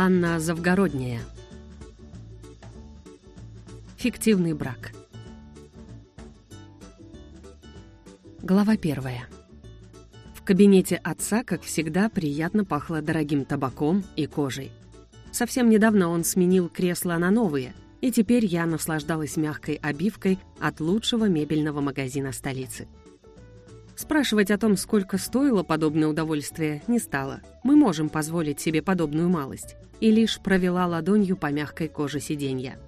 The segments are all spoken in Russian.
Анна Завгородняя. Фиктивный брак. Глава первая. В кабинете отца, как всегда, приятно пахло дорогим табаком и кожей. Совсем недавно он сменил кресла на новые, и теперь я наслаждалась мягкой обивкой от лучшего мебельного магазина столицы. Спрашивать о том, сколько стоило подобное удовольствие, не стала. Мы можем позволить себе подобную малость. И лишь провела ладонью по мягкой коже сиденья.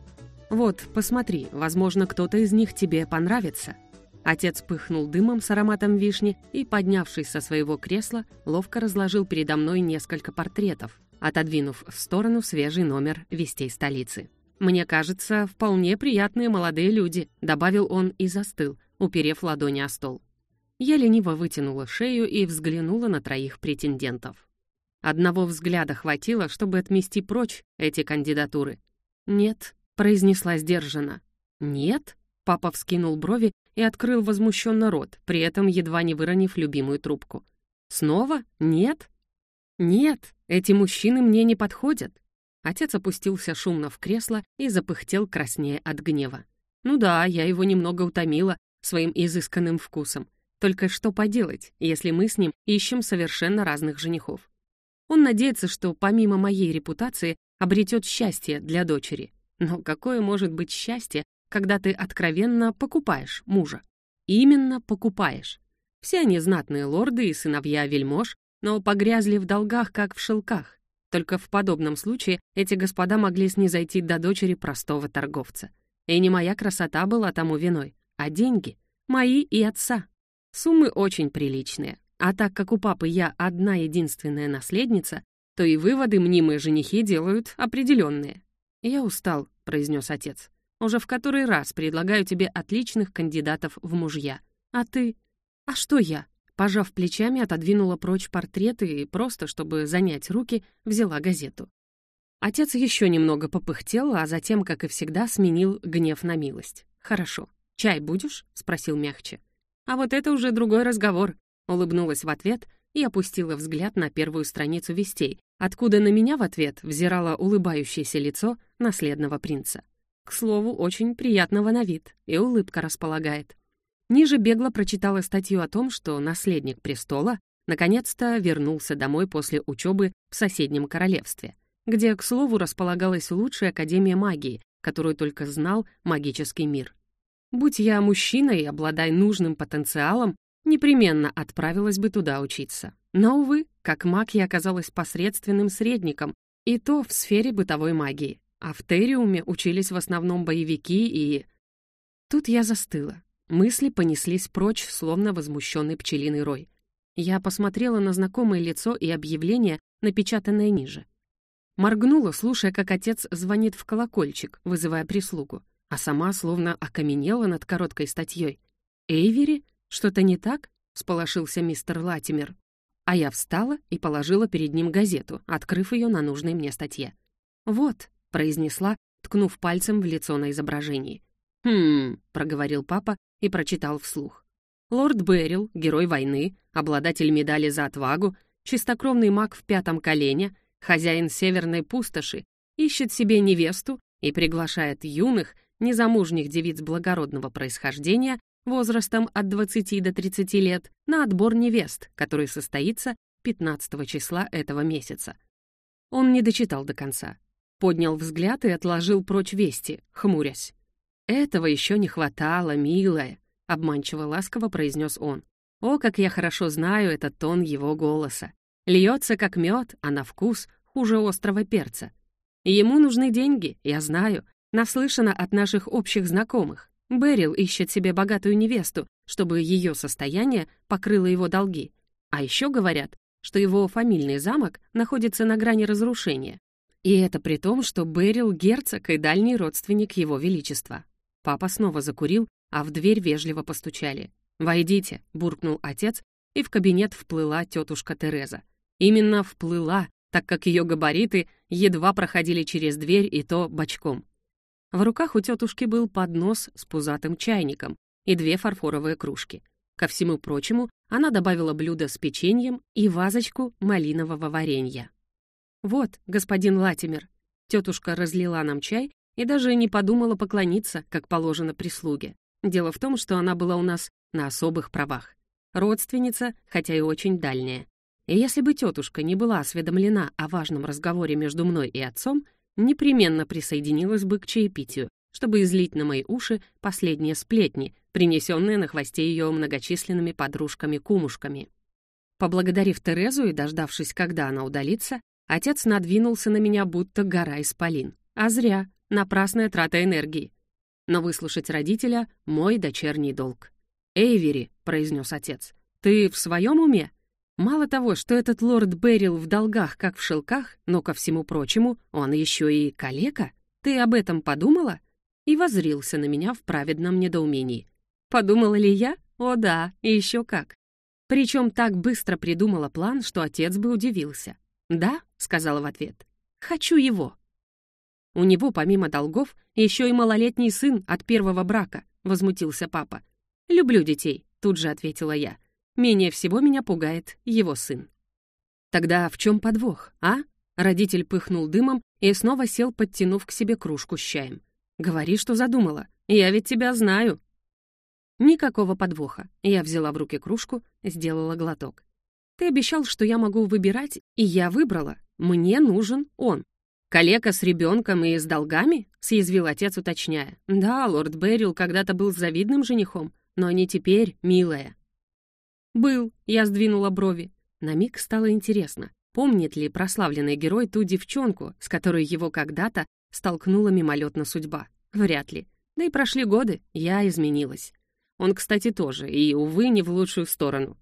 «Вот, посмотри, возможно, кто-то из них тебе понравится». Отец пыхнул дымом с ароматом вишни и, поднявшись со своего кресла, ловко разложил передо мной несколько портретов, отодвинув в сторону свежий номер «Вестей столицы». «Мне кажется, вполне приятные молодые люди», — добавил он и застыл, уперев ладони о стол. Я лениво вытянула шею и взглянула на троих претендентов. Одного взгляда хватило, чтобы отмести прочь эти кандидатуры. «Нет», — произнесла сдержанно. «Нет?» — папа вскинул брови и открыл возмущенно рот, при этом едва не выронив любимую трубку. «Снова? Нет?» «Нет, эти мужчины мне не подходят». Отец опустился шумно в кресло и запыхтел краснее от гнева. «Ну да, я его немного утомила своим изысканным вкусом. Только что поделать, если мы с ним ищем совершенно разных женихов? Он надеется, что помимо моей репутации обретет счастье для дочери. Но какое может быть счастье, когда ты откровенно покупаешь мужа? Именно покупаешь. Все они знатные лорды и сыновья вельмож, но погрязли в долгах, как в шелках. Только в подобном случае эти господа могли снизойти до дочери простого торговца. И не моя красота была тому виной, а деньги. Мои и отца. Суммы очень приличные. А так как у папы я одна единственная наследница, то и выводы мнимые женихи делают определенные. «Я устал», — произнес отец. «Уже в который раз предлагаю тебе отличных кандидатов в мужья. А ты? А что я?» Пожав плечами, отодвинула прочь портреты и просто, чтобы занять руки, взяла газету. Отец еще немного попыхтел, а затем, как и всегда, сменил гнев на милость. «Хорошо. Чай будешь?» — спросил мягче. А вот это уже другой разговор. Улыбнулась в ответ и опустила взгляд на первую страницу вестей, откуда на меня в ответ взирало улыбающееся лицо наследного принца. К слову, очень приятного на вид, и улыбка располагает. Ниже бегло прочитала статью о том, что наследник престола наконец-то вернулся домой после учебы в соседнем королевстве, где, к слову, располагалась лучшая академия магии, которую только знал магический мир. Будь я мужчиной и обладая нужным потенциалом, непременно отправилась бы туда учиться. Но, увы, как маг я оказалась посредственным средником, и то в сфере бытовой магии. А в Териуме учились в основном боевики и... Тут я застыла. Мысли понеслись прочь, словно возмущенный пчелиный рой. Я посмотрела на знакомое лицо и объявление, напечатанное ниже. Моргнула, слушая, как отец звонит в колокольчик, вызывая прислугу а сама словно окаменела над короткой статьей. «Эйвери? Что-то не так?» — сполошился мистер Латимер. А я встала и положила перед ним газету, открыв ее на нужной мне статье. «Вот», — произнесла, ткнув пальцем в лицо на изображении. «Хм», — проговорил папа и прочитал вслух. «Лорд Беррил, герой войны, обладатель медали за отвагу, чистокровный маг в пятом колене, хозяин северной пустоши, ищет себе невесту и приглашает юных, незамужних девиц благородного происхождения возрастом от 20 до 30 лет на отбор невест, который состоится 15 числа этого месяца. Он не дочитал до конца. Поднял взгляд и отложил прочь вести, хмурясь. «Этого еще не хватало, милая», — обманчиво ласково произнес он. «О, как я хорошо знаю этот тон его голоса. Льется, как мед, а на вкус хуже острого перца. Ему нужны деньги, я знаю, Наслышана от наших общих знакомых. Берил ищет себе богатую невесту, чтобы ее состояние покрыло его долги. А еще говорят, что его фамильный замок находится на грани разрушения. И это при том, что Берил — герцог и дальний родственник его величества. Папа снова закурил, а в дверь вежливо постучали. «Войдите», — буркнул отец, и в кабинет вплыла тетушка Тереза. Именно вплыла, так как ее габариты едва проходили через дверь и то бочком. В руках у тетушки был поднос с пузатым чайником и две фарфоровые кружки. Ко всему прочему, она добавила блюдо с печеньем и вазочку малинового варенья. «Вот, господин Латимер». Тетушка разлила нам чай и даже не подумала поклониться, как положено прислуге. Дело в том, что она была у нас на особых правах. Родственница, хотя и очень дальняя. И если бы тетушка не была осведомлена о важном разговоре между мной и отцом, непременно присоединилась бы к чаепитию, чтобы излить на мои уши последние сплетни, принесенные на хвосте ее многочисленными подружками-кумушками. Поблагодарив Терезу и дождавшись, когда она удалится, отец надвинулся на меня, будто гора исполин. А зря, напрасная трата энергии. Но выслушать родителя — мой дочерний долг. «Эйвери», — произнес отец, — «ты в своем уме? Мало того, что этот лорд Беррил в долгах, как в шелках, но, ко всему прочему, он еще и калека. Ты об этом подумала?» И возрился на меня в праведном недоумении. Подумала ли я? О да, и еще как. Причем так быстро придумала план, что отец бы удивился. «Да», — сказала в ответ, — «хочу его». «У него, помимо долгов, еще и малолетний сын от первого брака», — возмутился папа. «Люблю детей», — тут же ответила я. Менее всего меня пугает его сын. Тогда в чем подвох, а? Родитель пыхнул дымом и снова сел, подтянув к себе кружку с чаем. «Говори, что задумала. Я ведь тебя знаю». Никакого подвоха. Я взяла в руки кружку, сделала глоток. «Ты обещал, что я могу выбирать, и я выбрала. Мне нужен он». «Калека с ребенком и с долгами?» — съязвил отец, уточняя. «Да, лорд Беррил когда-то был завидным женихом, но не теперь, милая. «Был», — я сдвинула брови. На миг стало интересно, помнит ли прославленный герой ту девчонку, с которой его когда-то столкнула мимолетно судьба. Вряд ли. Да и прошли годы, я изменилась. Он, кстати, тоже, и, увы, не в лучшую сторону.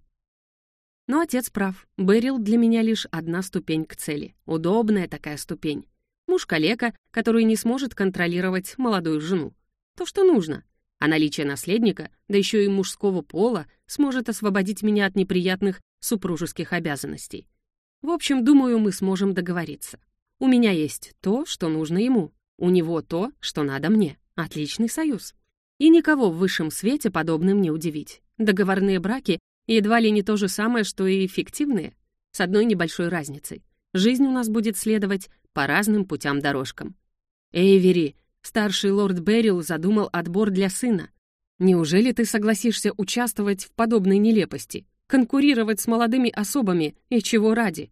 Но отец прав. Берил для меня лишь одна ступень к цели. Удобная такая ступень. Муж-калека, который не сможет контролировать молодую жену. То, что нужно. А наличие наследника, да еще и мужского пола, сможет освободить меня от неприятных супружеских обязанностей. В общем, думаю, мы сможем договориться. У меня есть то, что нужно ему, у него то, что надо мне. Отличный союз. И никого в высшем свете подобным не удивить. Договорные браки едва ли не то же самое, что и фиктивные, с одной небольшой разницей. Жизнь у нас будет следовать по разным путям-дорожкам. «Эйвери, Старший лорд Беррил задумал отбор для сына. Неужели ты согласишься участвовать в подобной нелепости? Конкурировать с молодыми особами и чего ради?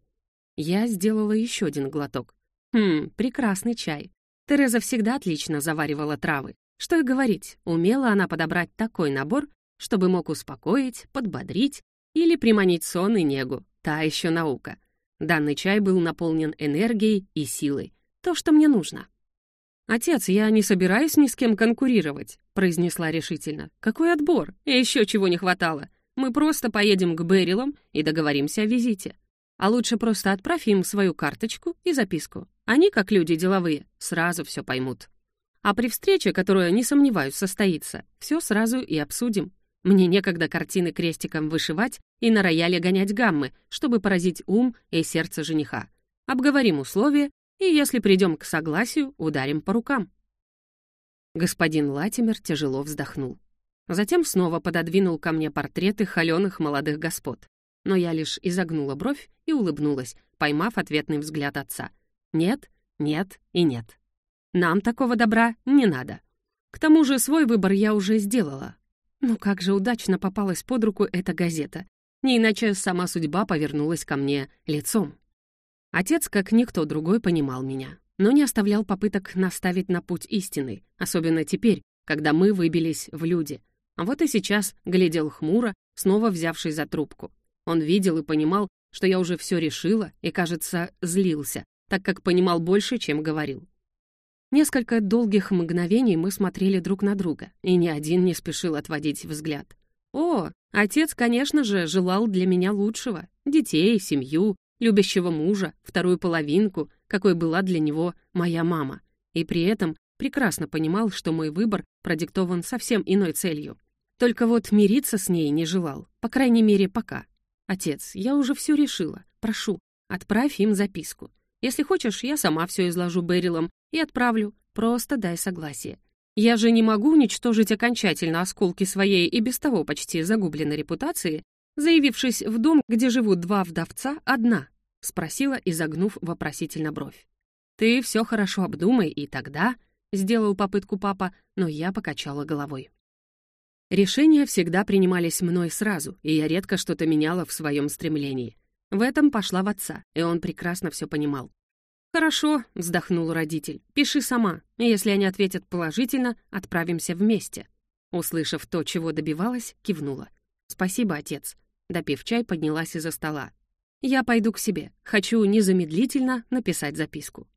Я сделала еще один глоток. Хм, прекрасный чай. Тереза всегда отлично заваривала травы. Что и говорить, умела она подобрать такой набор, чтобы мог успокоить, подбодрить или приманить сон и негу. Та еще наука. Данный чай был наполнен энергией и силой. То, что мне нужно. «Отец, я не собираюсь ни с кем конкурировать», — произнесла решительно. «Какой отбор? И еще чего не хватало. Мы просто поедем к Берилам и договоримся о визите. А лучше просто отправь им свою карточку и записку. Они, как люди деловые, сразу все поймут. А при встрече, которая, не сомневаюсь, состоится, все сразу и обсудим. Мне некогда картины крестиком вышивать и на рояле гонять гаммы, чтобы поразить ум и сердце жениха. Обговорим условия и если придем к согласию, ударим по рукам». Господин Латимер тяжело вздохнул. Затем снова пододвинул ко мне портреты холеных молодых господ. Но я лишь изогнула бровь и улыбнулась, поймав ответный взгляд отца. «Нет, нет и нет. Нам такого добра не надо. К тому же свой выбор я уже сделала. Ну как же удачно попалась под руку эта газета. Не иначе сама судьба повернулась ко мне лицом. Отец, как никто другой, понимал меня, но не оставлял попыток наставить на путь истины, особенно теперь, когда мы выбились в люди. А вот и сейчас глядел хмуро, снова взявший за трубку. Он видел и понимал, что я уже все решила и, кажется, злился, так как понимал больше, чем говорил. Несколько долгих мгновений мы смотрели друг на друга, и ни один не спешил отводить взгляд. О, отец, конечно же, желал для меня лучшего. Детей, семью, любящего мужа, вторую половинку, какой была для него моя мама. И при этом прекрасно понимал, что мой выбор продиктован совсем иной целью. Только вот мириться с ней не желал, по крайней мере, пока. «Отец, я уже все решила. Прошу, отправь им записку. Если хочешь, я сама все изложу Берилам и отправлю. Просто дай согласие. Я же не могу уничтожить окончательно осколки своей и без того почти загубленной репутации заявившись в дом, где живут два вдовца, одна. — спросила, изогнув вопросительно бровь. «Ты все хорошо обдумай, и тогда...» — сделал попытку папа, но я покачала головой. Решения всегда принимались мной сразу, и я редко что-то меняла в своем стремлении. В этом пошла в отца, и он прекрасно все понимал. «Хорошо», — вздохнул родитель, — «пиши сама. Если они ответят положительно, отправимся вместе». Услышав то, чего добивалась, кивнула. «Спасибо, отец». Допив чай, поднялась из-за стола. «Я пойду к себе. Хочу незамедлительно написать записку».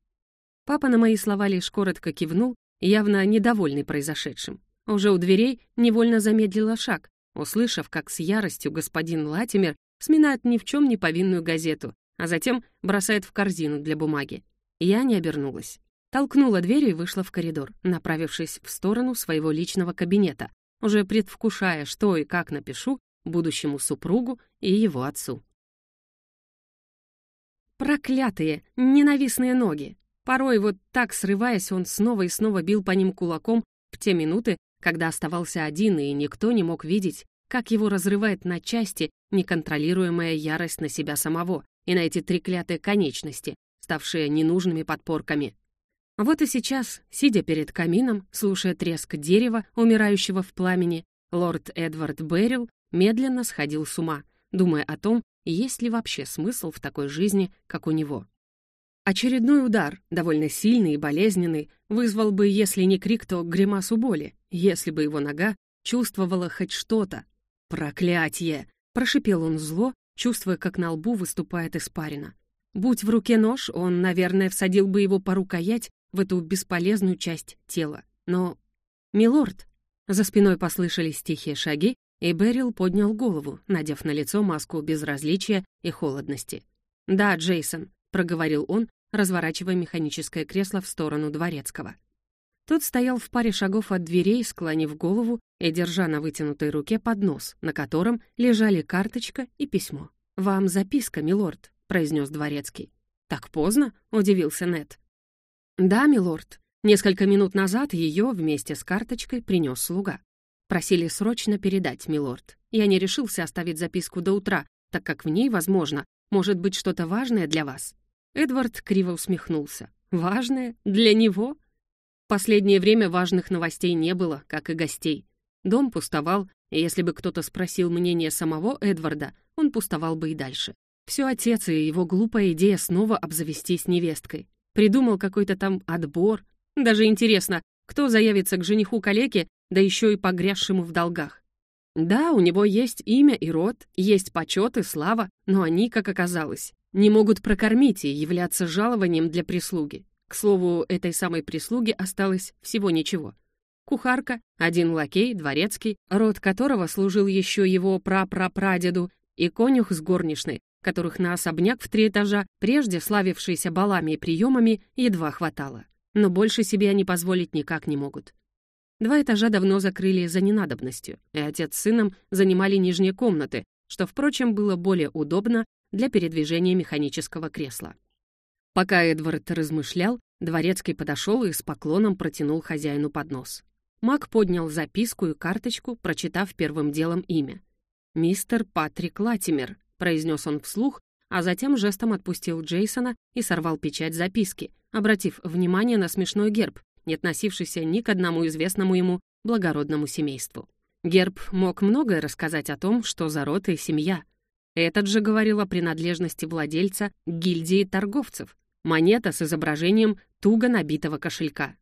Папа на мои слова лишь коротко кивнул, явно недовольный произошедшим. Уже у дверей невольно замедлила шаг, услышав, как с яростью господин Латимер сминает ни в чем не повинную газету, а затем бросает в корзину для бумаги. Я не обернулась. Толкнула дверь и вышла в коридор, направившись в сторону своего личного кабинета, уже предвкушая, что и как напишу будущему супругу и его отцу. Проклятые, ненавистные ноги! Порой вот так срываясь, он снова и снова бил по ним кулаком в те минуты, когда оставался один, и никто не мог видеть, как его разрывает на части неконтролируемая ярость на себя самого и на эти треклятые конечности, ставшие ненужными подпорками. Вот и сейчас, сидя перед камином, слушая треск дерева, умирающего в пламени, лорд Эдвард Беррил медленно сходил с ума, думая о том, есть ли вообще смысл в такой жизни, как у него. Очередной удар, довольно сильный и болезненный, вызвал бы, если не крик, то гримасу боли, если бы его нога чувствовала хоть что-то. «Проклятье!» — прошипел он зло, чувствуя, как на лбу выступает испарина. Будь в руке нож, он, наверное, всадил бы его по рукоять в эту бесполезную часть тела. Но... «Милорд!» За спиной послышались тихие шаги, и Берил поднял голову, надев на лицо маску безразличия и холодности. «Да, Джейсон», — проговорил он, разворачивая механическое кресло в сторону дворецкого. Тот стоял в паре шагов от дверей, склонив голову и держа на вытянутой руке поднос, на котором лежали карточка и письмо. «Вам записка, милорд», — произнес дворецкий. «Так поздно?» — удивился Нед. «Да, милорд. Несколько минут назад ее вместе с карточкой принес слуга. Просили срочно передать, милорд. Я не решился оставить записку до утра, так как в ней, возможно, может быть что-то важное для вас». Эдвард криво усмехнулся. «Важное? Для него?» Последнее время важных новостей не было, как и гостей. Дом пустовал, и если бы кто-то спросил мнение самого Эдварда, он пустовал бы и дальше. Все отец и его глупая идея снова обзавестись невесткой. Придумал какой-то там отбор. Даже интересно, кто заявится к жениху калеке, да еще и погрязшему в долгах. Да, у него есть имя и род, есть почет и слава, но они, как оказалось, не могут прокормить и являться жалованием для прислуги. К слову, этой самой прислуги осталось всего ничего. Кухарка, один лакей, дворецкий, род которого служил еще его прапрапрадеду, и конюх с горничной, которых на особняк в три этажа, прежде славившийся балами и приемами, едва хватало. Но больше себе они позволить никак не могут. Два этажа давно закрыли за ненадобностью, и отец с сыном занимали нижние комнаты, что, впрочем, было более удобно для передвижения механического кресла. Пока Эдвард размышлял, дворецкий подошел и с поклоном протянул хозяину поднос. Мак поднял записку и карточку, прочитав первым делом имя. «Мистер Патрик Латимер», произнес он вслух, а затем жестом отпустил Джейсона и сорвал печать записки, обратив внимание на смешной герб, не относившийся ни к одному известному ему благородному семейству. Герб мог многое рассказать о том, что за род и семья. Этот же говорил о принадлежности владельца гильдии торговцев. Монета с изображением туго набитого кошелька.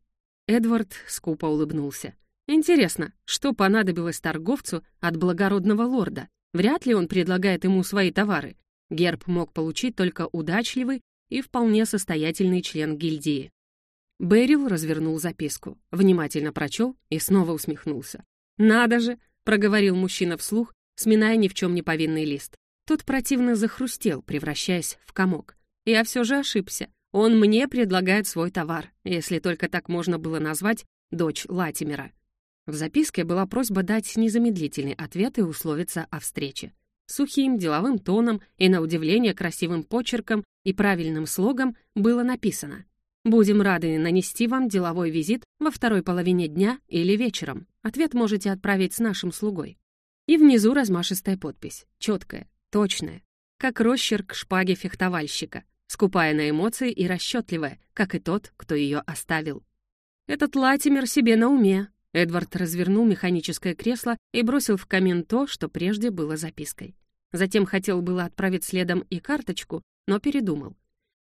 Эдвард скупо улыбнулся. Интересно, что понадобилось торговцу от благородного лорда? Вряд ли он предлагает ему свои товары. Герб мог получить только удачливый и вполне состоятельный член гильдии. Берил развернул записку, внимательно прочел и снова усмехнулся. «Надо же!» — проговорил мужчина вслух, сминая ни в чем не повинный лист. Тот противно захрустел, превращаясь в комок. Я все же ошибся. Он мне предлагает свой товар, если только так можно было назвать дочь Латимера. В записке была просьба дать незамедлительный ответ и условиться о встрече. Сухим деловым тоном и, на удивление, красивым почерком и правильным слогом было написано «Будем рады нанести вам деловой визит во второй половине дня или вечером. Ответ можете отправить с нашим слугой». И внизу размашистая подпись, четкая, точная. как росчерк шпаги фехтовальщика, скупая на эмоции и расчетливая, как и тот, кто ее оставил. Этот Латимер себе на уме. Эдвард развернул механическое кресло и бросил в камин то, что прежде было запиской. Затем хотел было отправить следом и карточку, но передумал.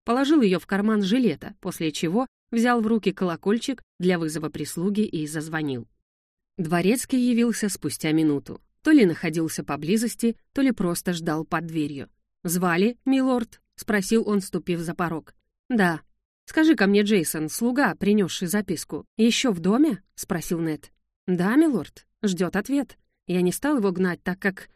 Положил ее в карман жилета, после чего взял в руки колокольчик для вызова прислуги и зазвонил. Дворецкий явился спустя минуту. То ли находился поблизости, то ли просто ждал под дверью. «Звали, милорд?» — спросил он, ступив за порог. «Да». «Скажи-ка мне, Джейсон, слуга, принесший записку, еще в доме?» — спросил Нед. «Да, милорд. Ждет ответ. Я не стал его гнать, так как...»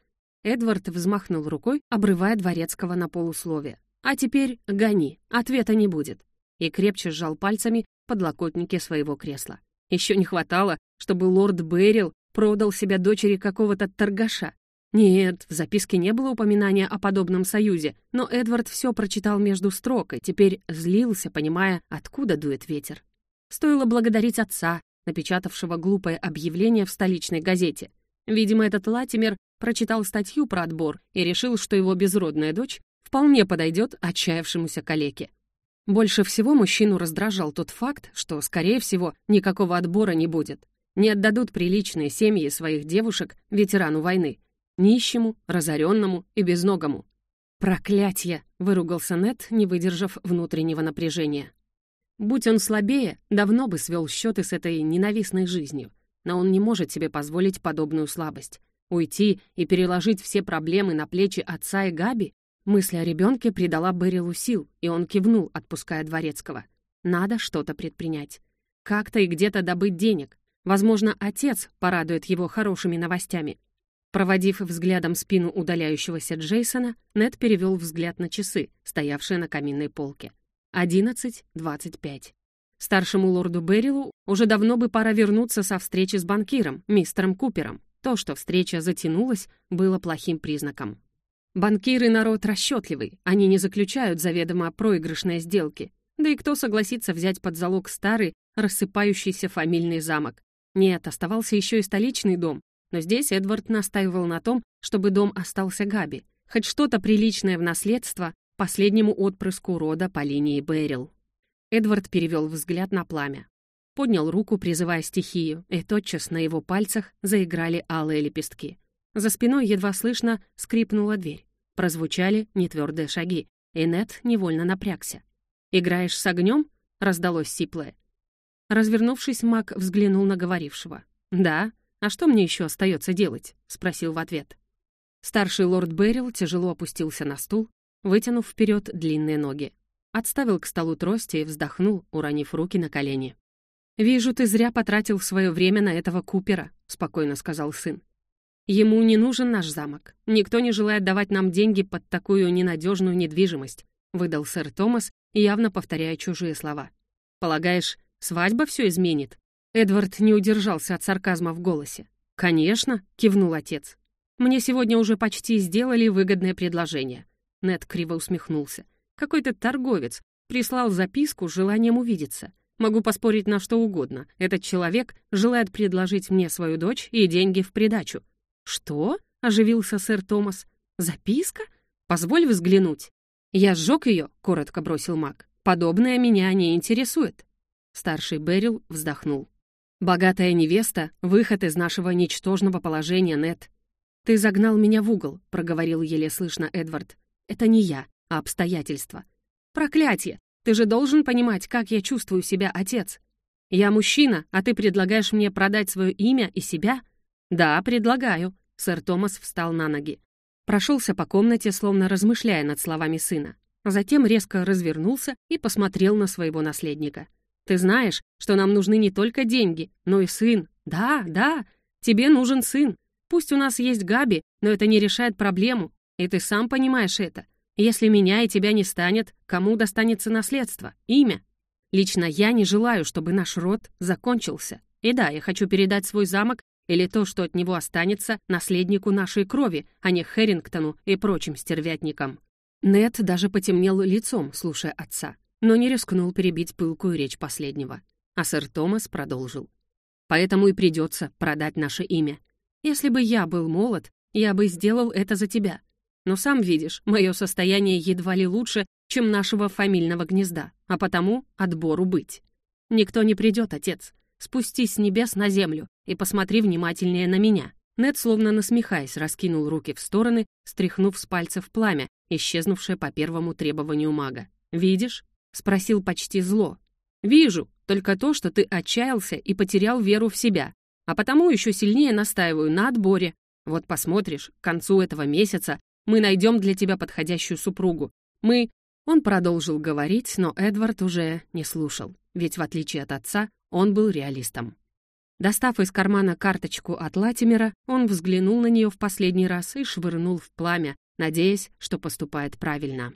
Эдвард взмахнул рукой, обрывая дворецкого на полусловие. «А теперь гони, ответа не будет». И крепче сжал пальцами подлокотники своего кресла. Еще не хватало, чтобы лорд Берил продал себя дочери какого-то торгаша. Нет, в записке не было упоминания о подобном союзе, но Эдвард все прочитал между строк и теперь злился, понимая, откуда дует ветер. Стоило благодарить отца, напечатавшего глупое объявление в столичной газете. Видимо, этот Латимер прочитал статью про отбор и решил, что его безродная дочь вполне подойдет отчаявшемуся калеке. Больше всего мужчину раздражал тот факт, что, скорее всего, никакого отбора не будет. Не отдадут приличные семьи своих девушек ветерану войны, нищему, разоренному и безногому. «Проклятье!» — выругался Нет, не выдержав внутреннего напряжения. Будь он слабее, давно бы свел счеты с этой ненавистной жизнью. Но он не может себе позволить подобную слабость. Уйти и переложить все проблемы на плечи отца и Габи? Мысль о ребенке придала Берилу сил, и он кивнул, отпуская Дворецкого. Надо что-то предпринять. Как-то и где-то добыть денег. Возможно, отец порадует его хорошими новостями. Проводив взглядом спину удаляющегося Джейсона, Нед перевел взгляд на часы, стоявшие на каминной полке. Одиннадцать двадцать пять. Старшему лорду Беррилу уже давно бы пора вернуться со встречи с банкиром, мистером Купером. То, что встреча затянулась, было плохим признаком. Банкиры — народ расчетливый, они не заключают заведомо проигрышные сделки. Да и кто согласится взять под залог старый, рассыпающийся фамильный замок? Нет, оставался еще и столичный дом, но здесь Эдвард настаивал на том, чтобы дом остался Габи, хоть что-то приличное в наследство последнему отпрыску рода по линии Берил. Эдвард перевел взгляд на пламя. Поднял руку, призывая стихию, и тотчас на его пальцах заиграли алые лепестки. За спиной едва слышно скрипнула дверь. Прозвучали нетвердые шаги, и Нет невольно напрягся. «Играешь с огнем?» — раздалось сиплое. Развернувшись, маг взглянул на говорившего. «Да, «А что мне еще остается делать?» — спросил в ответ. Старший лорд Беррил тяжело опустился на стул, вытянув вперед длинные ноги. Отставил к столу трости и вздохнул, уронив руки на колени. «Вижу, ты зря потратил свое время на этого Купера», — спокойно сказал сын. «Ему не нужен наш замок. Никто не желает давать нам деньги под такую ненадежную недвижимость», — выдал сэр Томас, явно повторяя чужие слова. «Полагаешь, свадьба все изменит?» Эдвард не удержался от сарказма в голосе. «Конечно», — кивнул отец. «Мне сегодня уже почти сделали выгодное предложение». Нед криво усмехнулся. «Какой-то торговец прислал записку с желанием увидеться. Могу поспорить на что угодно. Этот человек желает предложить мне свою дочь и деньги в придачу». «Что?» — оживился сэр Томас. «Записка? Позволь взглянуть». «Я сжег ее», — коротко бросил маг. «Подобное меня не интересует». Старший Берил вздохнул. «Богатая невеста — выход из нашего ничтожного положения, Нет. «Ты загнал меня в угол», — проговорил еле слышно Эдвард. «Это не я, а обстоятельства». «Проклятие! Ты же должен понимать, как я чувствую себя, отец. Я мужчина, а ты предлагаешь мне продать свое имя и себя?» «Да, предлагаю», — сэр Томас встал на ноги. Прошелся по комнате, словно размышляя над словами сына. Затем резко развернулся и посмотрел на своего наследника. Ты знаешь, что нам нужны не только деньги, но и сын. Да, да, тебе нужен сын. Пусть у нас есть Габи, но это не решает проблему. И ты сам понимаешь это. Если меня и тебя не станет, кому достанется наследство, имя? Лично я не желаю, чтобы наш род закончился. И да, я хочу передать свой замок или то, что от него останется, наследнику нашей крови, а не Хэрингтону и прочим стервятникам. Нет даже потемнел лицом, слушая отца но не рискнул перебить пылкую речь последнего. А сэр Томас продолжил. «Поэтому и придется продать наше имя. Если бы я был молод, я бы сделал это за тебя. Но сам видишь, мое состояние едва ли лучше, чем нашего фамильного гнезда, а потому отбору быть. Никто не придет, отец. Спустись с небес на землю и посмотри внимательнее на меня». Нед, словно насмехаясь, раскинул руки в стороны, стряхнув с пальцев пламя, исчезнувшее по первому требованию мага. «Видишь?» — спросил почти зло. «Вижу, только то, что ты отчаялся и потерял веру в себя, а потому еще сильнее настаиваю на отборе. Вот посмотришь, к концу этого месяца мы найдем для тебя подходящую супругу. Мы...» Он продолжил говорить, но Эдвард уже не слушал, ведь, в отличие от отца, он был реалистом. Достав из кармана карточку от Латимера, он взглянул на нее в последний раз и швырнул в пламя, надеясь, что поступает правильно.